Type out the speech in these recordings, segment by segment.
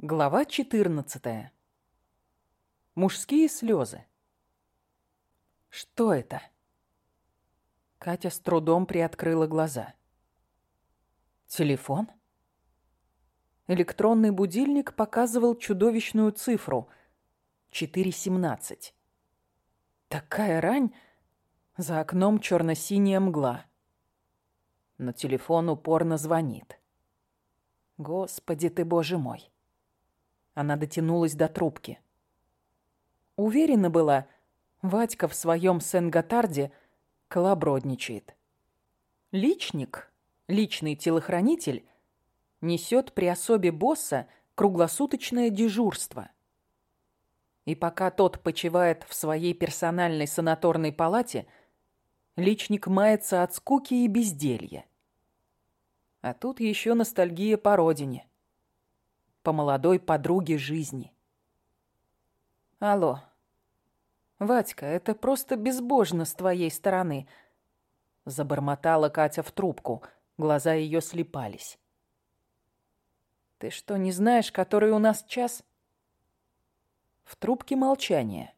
Глава 14. Мужские слезы. Что это? Катя с трудом приоткрыла глаза. Телефон? Электронный будильник показывал чудовищную цифру — 4.17. Такая рань, за окном черно-синяя мгла. Но телефон упорно звонит. Господи ты, боже мой! Она дотянулась до трубки. Уверена была, Вадька в своем Сен-Готарде колобродничает. Личник, личный телохранитель, несет при особе босса круглосуточное дежурство. И пока тот почивает в своей персональной санаторной палате, личник мается от скуки и безделья. А тут еще ностальгия по родине по молодой подруге жизни. Алло. Вадька, это просто безбожно с твоей стороны. Забормотала Катя в трубку. Глаза ее слепались. Ты что, не знаешь, который у нас час? В трубке молчание.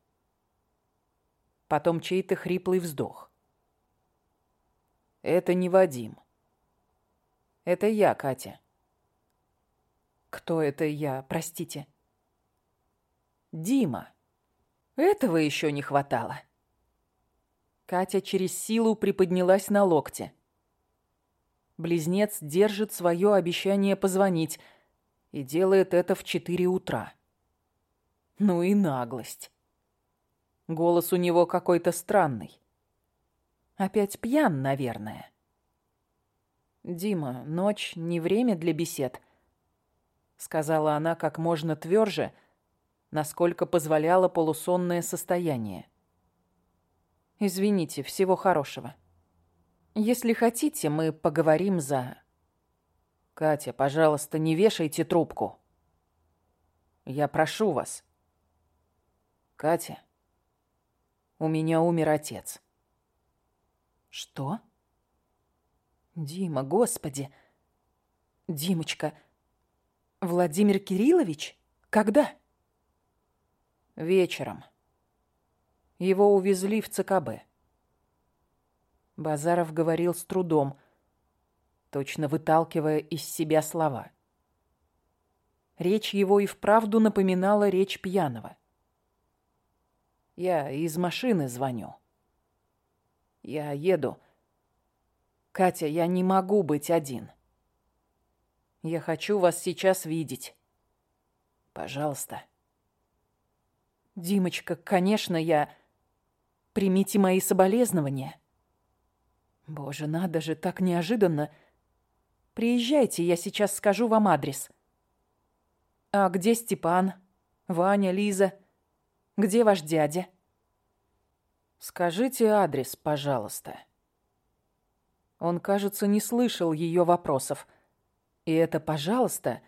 Потом чей-то хриплый вздох. Это не Вадим. Это я, Катя. Кто это я, простите? Дима. Этого еще не хватало. Катя через силу приподнялась на локте. Близнец держит свое обещание позвонить и делает это в четыре утра. Ну и наглость. Голос у него какой-то странный. Опять пьян, наверное. Дима, ночь не время для бесед сказала она как можно тверже, насколько позволяло полусонное состояние. Извините, всего хорошего. Если хотите, мы поговорим за... Катя, пожалуйста, не вешайте трубку. Я прошу вас. Катя, у меня умер отец. Что? Дима, господи. Димочка, Владимир Кириллович? Когда? Вечером. Его увезли в ЦКБ. Базаров говорил с трудом, точно выталкивая из себя слова. Речь его и вправду напоминала речь пьяного. Я из машины звоню. Я еду. Катя, я не могу быть один. — я хочу вас сейчас видеть. Пожалуйста. Димочка, конечно, я... Примите мои соболезнования. Боже, надо же, так неожиданно. Приезжайте, я сейчас скажу вам адрес. А где Степан? Ваня, Лиза? Где ваш дядя? Скажите адрес, пожалуйста. Он, кажется, не слышал ее вопросов. И это «пожалуйста»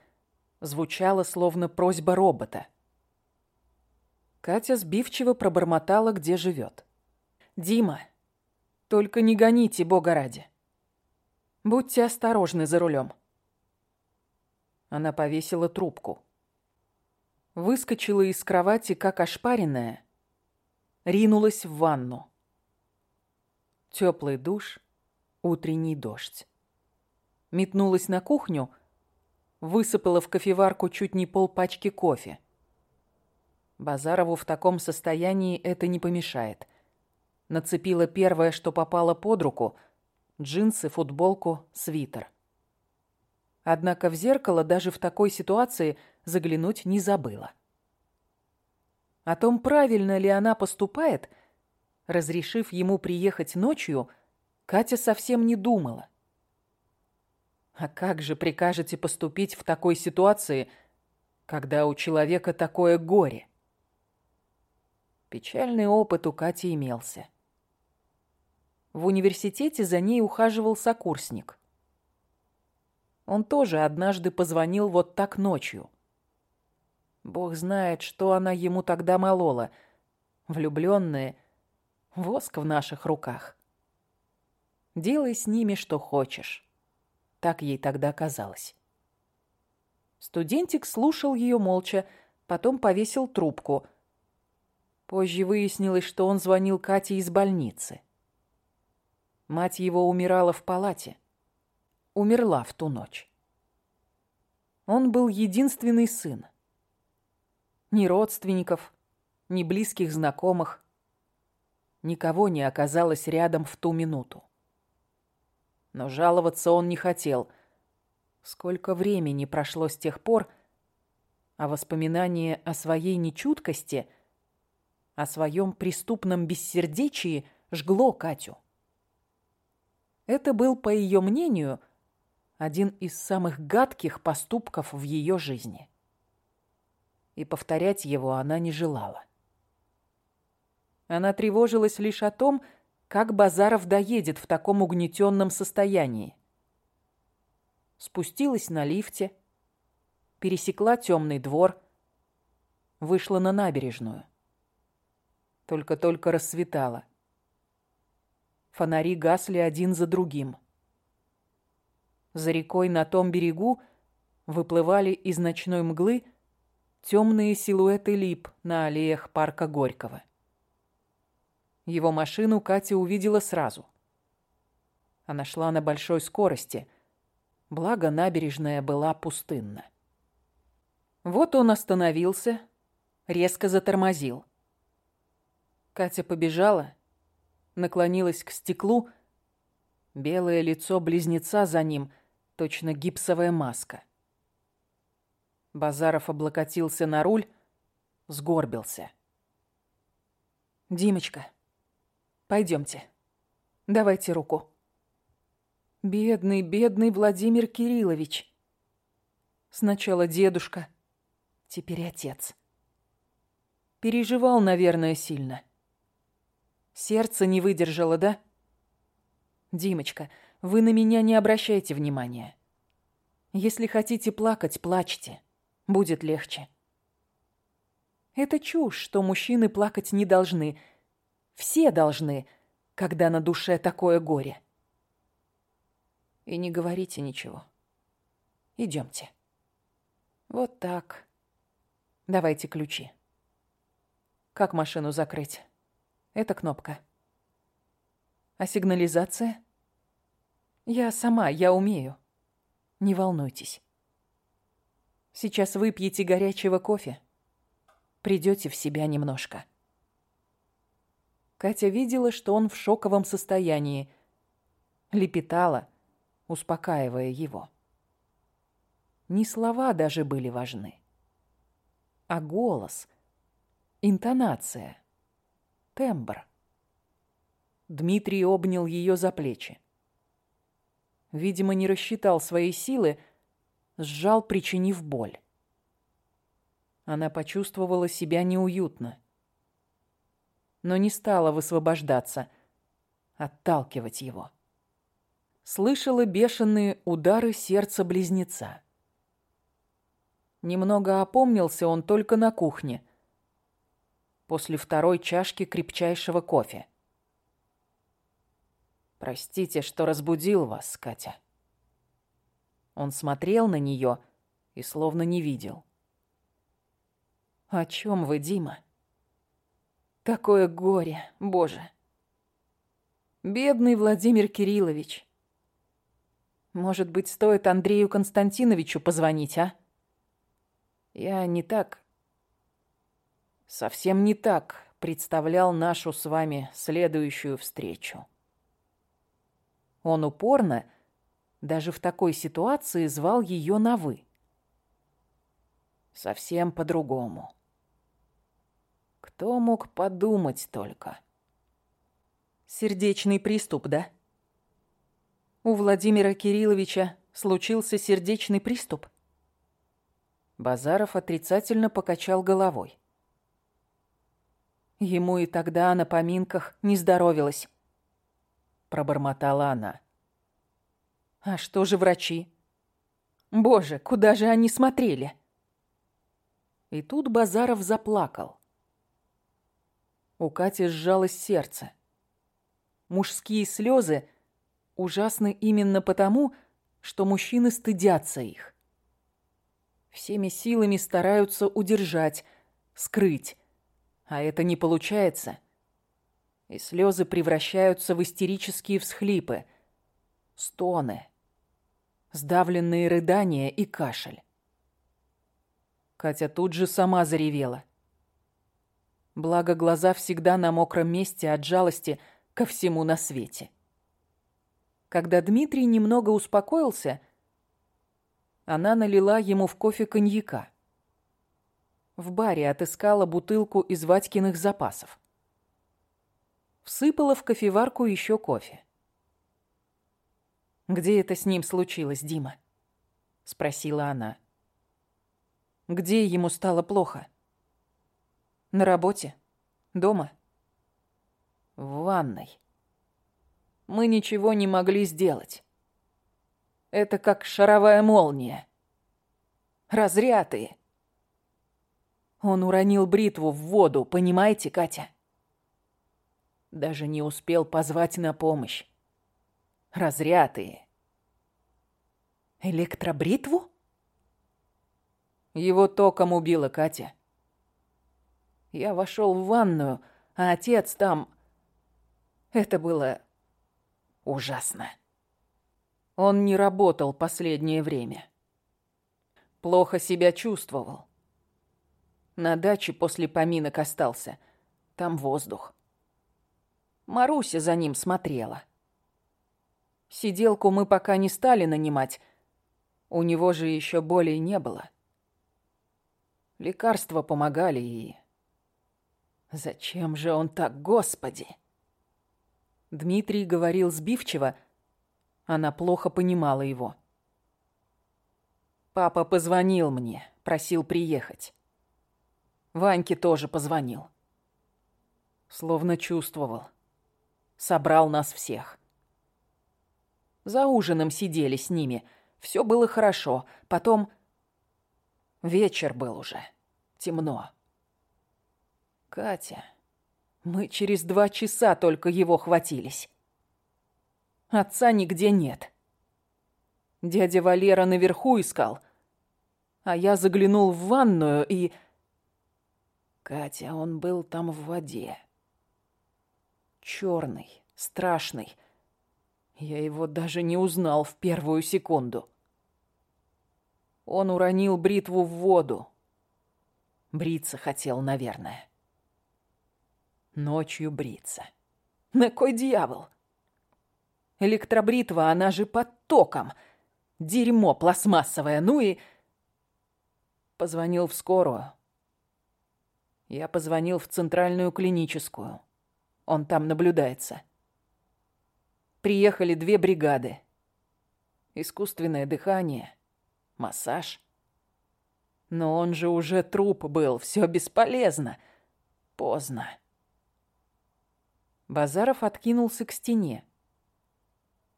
звучало словно просьба робота. Катя сбивчиво пробормотала, где живет. «Дима, только не гоните, бога ради. Будьте осторожны за рулем». Она повесила трубку. Выскочила из кровати, как ошпаренная, ринулась в ванну. Теплый душ, утренний дождь метнулась на кухню, высыпала в кофеварку чуть не полпачки кофе. Базарову в таком состоянии это не помешает. Нацепила первое, что попало под руку – джинсы, футболку, свитер. Однако в зеркало даже в такой ситуации заглянуть не забыла. О том, правильно ли она поступает, разрешив ему приехать ночью, Катя совсем не думала. А как же прикажете поступить в такой ситуации, когда у человека такое горе? Печальный опыт у Кати имелся. В университете за ней ухаживал сокурсник. Он тоже однажды позвонил вот так ночью. Бог знает, что она ему тогда молола. Влюбленные, воск в наших руках. Делай с ними, что хочешь. Так ей тогда казалось. Студентик слушал ее молча, потом повесил трубку. Позже выяснилось, что он звонил Кате из больницы. Мать его умирала в палате. Умерла в ту ночь. Он был единственный сын. Ни родственников, ни близких знакомых. Никого не оказалось рядом в ту минуту. Но жаловаться он не хотел. Сколько времени прошло с тех пор, а воспоминание о своей нечуткости, о своем преступном бессердечии жгло Катю. Это был, по ее мнению, один из самых гадких поступков в ее жизни. И повторять его она не желала. Она тревожилась лишь о том, как Базаров доедет в таком угнетенном состоянии. Спустилась на лифте, пересекла темный двор, вышла на набережную. Только-только рассветало. Фонари гасли один за другим. За рекой на том берегу выплывали из ночной мглы темные силуэты лип на аллеях парка Горького. Его машину Катя увидела сразу. Она шла на большой скорости, благо набережная была пустынна. Вот он остановился, резко затормозил. Катя побежала, наклонилась к стеклу. Белое лицо близнеца за ним, точно гипсовая маска. Базаров облокотился на руль, сгорбился. «Димочка, пойдемте. Давайте руку». «Бедный, бедный Владимир Кириллович». Сначала дедушка, теперь отец. Переживал, наверное, сильно. Сердце не выдержало, да? Димочка, вы на меня не обращайте внимания. Если хотите плакать, плачьте. Будет легче. Это чушь, что мужчины плакать не должны. Все должны, когда на душе такое горе. И не говорите ничего. Идемте. Вот так. Давайте ключи. Как машину закрыть? Это кнопка. А сигнализация? Я сама, я умею. Не волнуйтесь. Сейчас выпьете горячего кофе. Придете в себя немножко. Катя видела, что он в шоковом состоянии. Лепетала, успокаивая его. Не слова даже были важны, а голос, интонация тембр. Дмитрий обнял ее за плечи. Видимо, не рассчитал свои силы, сжал, причинив боль. Она почувствовала себя неуютно, но не стала высвобождаться, отталкивать его. Слышала бешеные удары сердца близнеца. Немного опомнился он только на кухне – после второй чашки крепчайшего кофе. «Простите, что разбудил вас, Катя». Он смотрел на нее и словно не видел. «О чем вы, Дима?» «Такое горе, Боже!» «Бедный Владимир Кириллович!» «Может быть, стоит Андрею Константиновичу позвонить, а?» «Я не так совсем не так представлял нашу с вами следующую встречу. Он упорно, даже в такой ситуации, звал ее на «вы». Совсем по-другому. Кто мог подумать только? Сердечный приступ, да? У Владимира Кирилловича случился сердечный приступ? Базаров отрицательно покачал головой. Ему и тогда на поминках не здоровилось. Пробормотала она. А что же врачи? Боже, куда же они смотрели? И тут Базаров заплакал. У Кати сжалось сердце. Мужские слезы ужасны именно потому, что мужчины стыдятся их. Всеми силами стараются удержать, скрыть. А это не получается. И слезы превращаются в истерические всхлипы, стоны, сдавленные рыдания и кашель. Катя тут же сама заревела. Благо, глаза всегда на мокром месте от жалости ко всему на свете. Когда Дмитрий немного успокоился, она налила ему в кофе коньяка. В баре отыскала бутылку из Ватькиных запасов. Всыпала в кофеварку еще кофе. «Где это с ним случилось, Дима?» — спросила она. «Где ему стало плохо?» «На работе? Дома?» «В ванной. Мы ничего не могли сделать. Это как шаровая молния. Разрятые. Он уронил бритву в воду, понимаете, Катя? Даже не успел позвать на помощь. Разрятые. Электробритву? Его током убила Катя. Я вошел в ванную, а отец там... Это было ужасно. Он не работал последнее время. Плохо себя чувствовал. На даче после поминок остался. Там воздух. Маруся за ним смотрела. Сиделку мы пока не стали нанимать. У него же еще болей не было. Лекарства помогали и... Зачем же он так, господи? Дмитрий говорил сбивчиво, она плохо понимала его. Папа позвонил мне, просил приехать. Ваньке тоже позвонил. Словно чувствовал. Собрал нас всех. За ужином сидели с ними. Все было хорошо. Потом... Вечер был уже. Темно. Катя... Мы через два часа только его хватились. Отца нигде нет. Дядя Валера наверху искал, а я заглянул в ванную и... Катя, он был там в воде. Черный, страшный. Я его даже не узнал в первую секунду. Он уронил бритву в воду. Бриться хотел, наверное. Ночью бриться. На кой дьявол? Электробритва, она же под током. Дерьмо пластмассовое, ну и... Позвонил в скорую. Я позвонил в центральную клиническую. Он там наблюдается. Приехали две бригады. Искусственное дыхание, массаж. Но он же уже труп был, все бесполезно. Поздно. Базаров откинулся к стене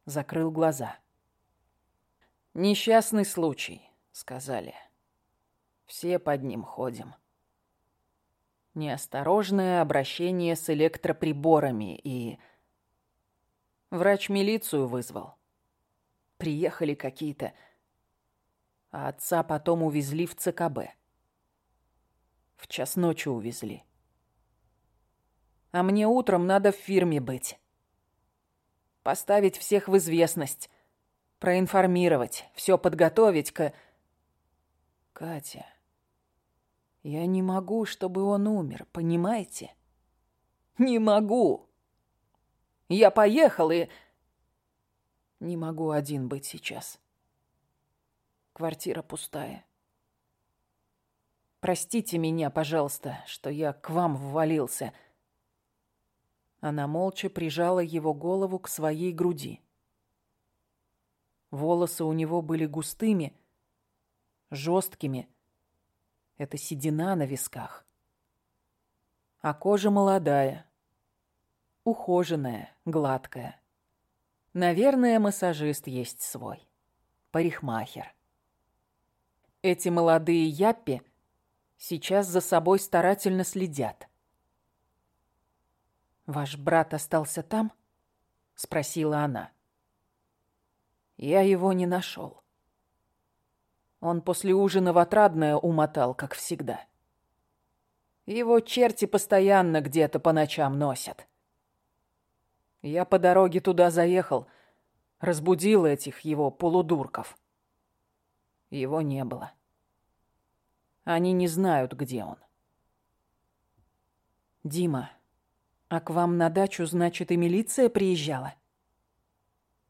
закрыл глаза. «Несчастный случай», — сказали. «Все под ним ходим». Неосторожное обращение с электроприборами и... Врач милицию вызвал. Приехали какие-то... А отца потом увезли в ЦКБ. В час ночи увезли. А мне утром надо в фирме быть поставить всех в известность, проинформировать, все подготовить к... Катя, я не могу, чтобы он умер, понимаете? Не могу. Я поехал и... Не могу один быть сейчас. Квартира пустая. Простите меня, пожалуйста, что я к вам ввалился. Она молча прижала его голову к своей груди. Волосы у него были густыми, жесткими. Это седина на висках. А кожа молодая, ухоженная, гладкая. Наверное, массажист есть свой. Парикмахер. Эти молодые яппи сейчас за собой старательно следят. «Ваш брат остался там?» — спросила она. «Я его не нашел. Он после ужина в отрадное умотал, как всегда. Его черти постоянно где-то по ночам носят. Я по дороге туда заехал, разбудил этих его полудурков. Его не было. Они не знают, где он. Дима, а к вам на дачу, значит, и милиция приезжала?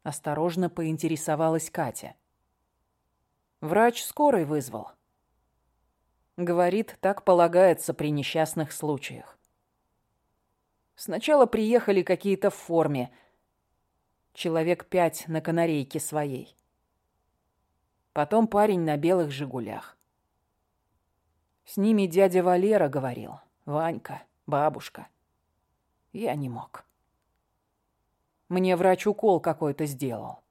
Осторожно поинтересовалась Катя. Врач скорой вызвал. Говорит, так полагается при несчастных случаях. Сначала приехали какие-то в форме. Человек пять на канарейке своей. Потом парень на белых «Жигулях». С ними дядя Валера говорил. Ванька, бабушка. Я не мог. Мне врач укол какой-то сделал.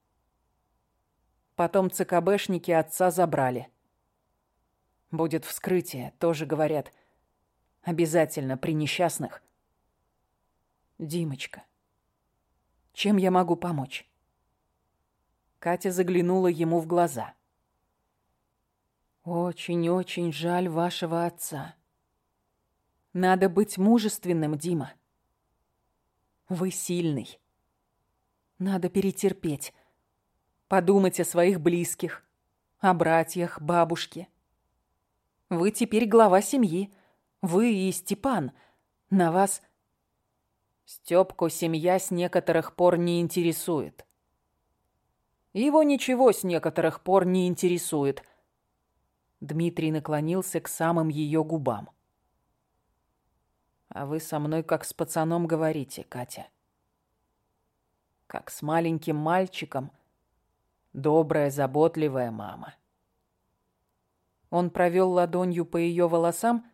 Потом ЦКБшники отца забрали. Будет вскрытие, тоже говорят. Обязательно при несчастных Димочка, чем я могу помочь? Катя заглянула ему в глаза. Очень-очень жаль вашего отца. Надо быть мужественным, Дима. Вы сильный. Надо перетерпеть. Подумать о своих близких, о братьях, бабушке. Вы теперь глава семьи. Вы и Степан. На вас Стёпку семья с некоторых пор не интересует. Его ничего с некоторых пор не интересует. Дмитрий наклонился к самым ее губам. А вы со мной как с пацаном говорите, Катя. Как с маленьким мальчиком. Добрая, заботливая мама. Он провел ладонью по ее волосам,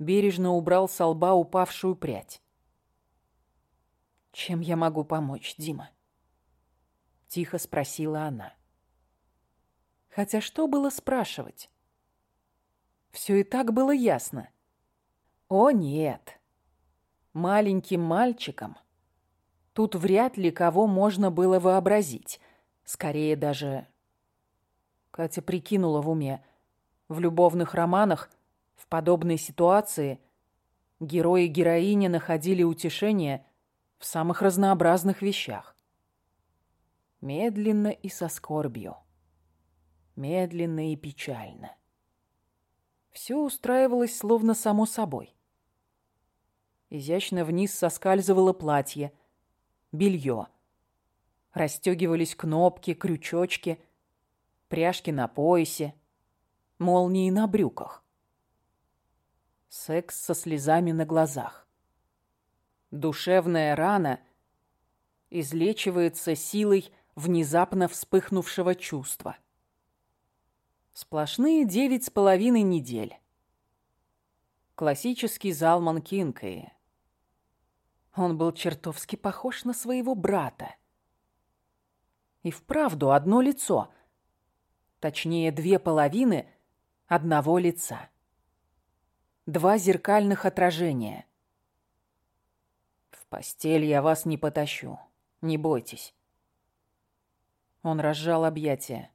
бережно убрал с лба упавшую прядь. «Чем я могу помочь, Дима?» Тихо спросила она. Хотя что было спрашивать? Все и так было ясно. О, нет. Маленьким мальчиком тут вряд ли кого можно было вообразить. Скорее даже... Катя прикинула в уме. В любовных романах, в подобной ситуации, герои и героини находили утешение в самых разнообразных вещах. Медленно и со скорбью. Медленно и печально. Все устраивалось словно само собой. Изящно вниз соскальзывало платье, белье. Расстегивались кнопки, крючочки, пряжки на поясе, молнии на брюках. Секс со слезами на глазах. Душевная рана излечивается силой внезапно вспыхнувшего чувства. Сплошные девять с половиной недель. Классический зал Манкинкой. Он был чертовски похож на своего брата. И вправду одно лицо. Точнее, две половины одного лица. Два зеркальных отражения — постель я вас не потащу. Не бойтесь. Он разжал объятия.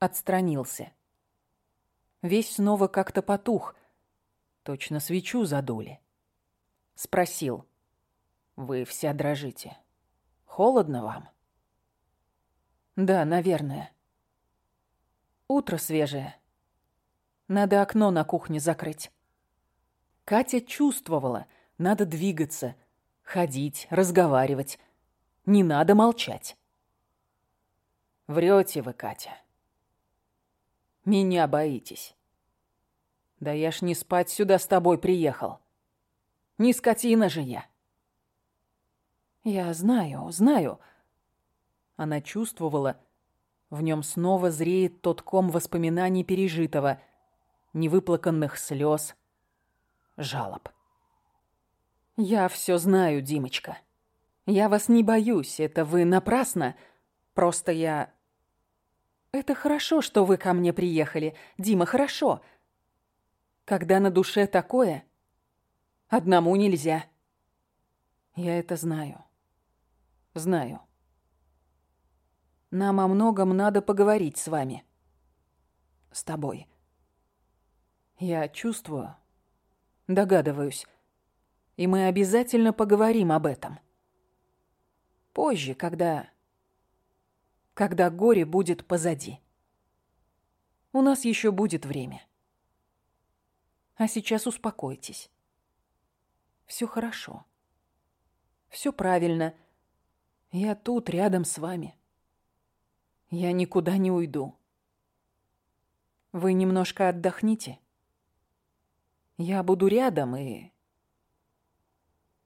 Отстранился. Весь снова как-то потух. Точно свечу задули. Спросил. Вы вся дрожите. Холодно вам? Да, наверное. Утро свежее. Надо окно на кухне закрыть. Катя чувствовала, надо двигаться — ходить, разговаривать. Не надо молчать. Врете вы, Катя. Меня боитесь. Да я ж не спать сюда с тобой приехал. Не скотина же я. Я знаю, знаю. Она чувствовала, в нем снова зреет тот ком воспоминаний пережитого, невыплаканных слез, жалоб. «Я все знаю, Димочка. Я вас не боюсь, это вы напрасно. Просто я...» «Это хорошо, что вы ко мне приехали, Дима, хорошо. Когда на душе такое, одному нельзя. Я это знаю. Знаю. Нам о многом надо поговорить с вами. с тобой. Я чувствую, догадываюсь, и мы обязательно поговорим об этом. Позже, когда... когда горе будет позади. У нас еще будет время. А сейчас успокойтесь. Все хорошо. Все правильно. Я тут, рядом с вами. Я никуда не уйду. Вы немножко отдохните. Я буду рядом и...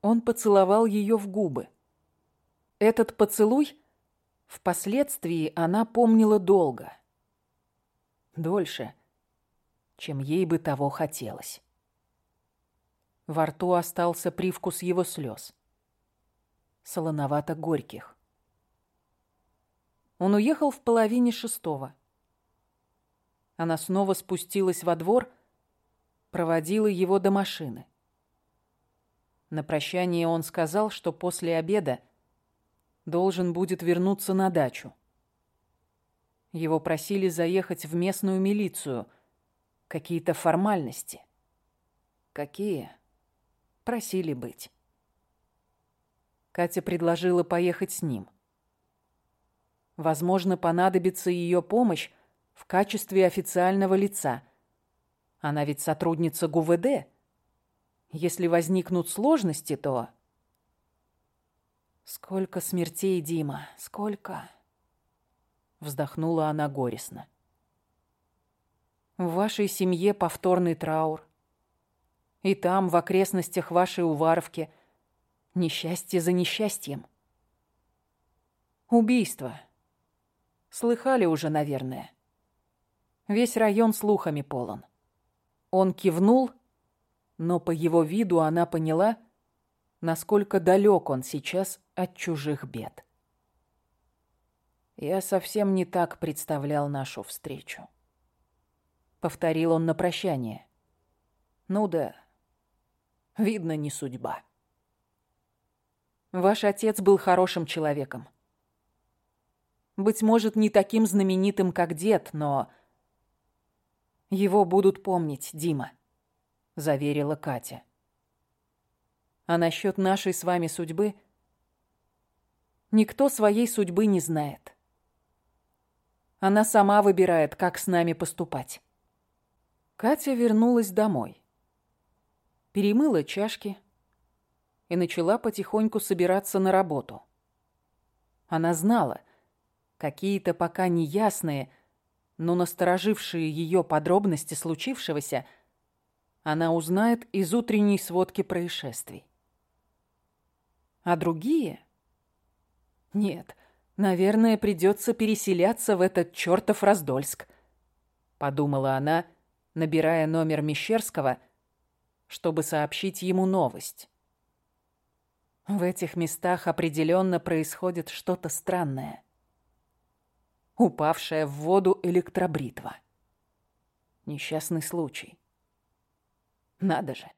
Он поцеловал ее в губы. Этот поцелуй впоследствии она помнила долго. Дольше, чем ей бы того хотелось. Во рту остался привкус его слез. Солоновато-горьких. Он уехал в половине шестого. Она снова спустилась во двор, проводила его до машины. На прощание он сказал, что после обеда должен будет вернуться на дачу. Его просили заехать в местную милицию. Какие-то формальности. Какие? Просили быть. Катя предложила поехать с ним. Возможно, понадобится ее помощь в качестве официального лица. Она ведь сотрудница ГУВД. Если возникнут сложности, то... Сколько смертей, Дима, сколько... Вздохнула она горестно. В вашей семье повторный траур. И там, в окрестностях вашей Уваровки, несчастье за несчастьем. Убийство. Слыхали уже, наверное. Весь район слухами полон. Он кивнул, но по его виду она поняла, насколько далек он сейчас от чужих бед. Я совсем не так представлял нашу встречу. Повторил он на прощание. Ну да, видно, не судьба. Ваш отец был хорошим человеком. Быть может, не таким знаменитым, как дед, но... Его будут помнить, Дима, заверила Катя. А насчет нашей с вами судьбы... Никто своей судьбы не знает. Она сама выбирает, как с нами поступать. Катя вернулась домой. Перемыла чашки и начала потихоньку собираться на работу. Она знала — Какие-то пока неясные, но насторожившие ее подробности случившегося она узнает из утренней сводки происшествий. А другие? Нет, наверное, придется переселяться в этот чертов Раздольск, подумала она, набирая номер Мещерского, чтобы сообщить ему новость. В этих местах определенно происходит что-то странное упавшая в воду электробритва. Несчастный случай. Надо же.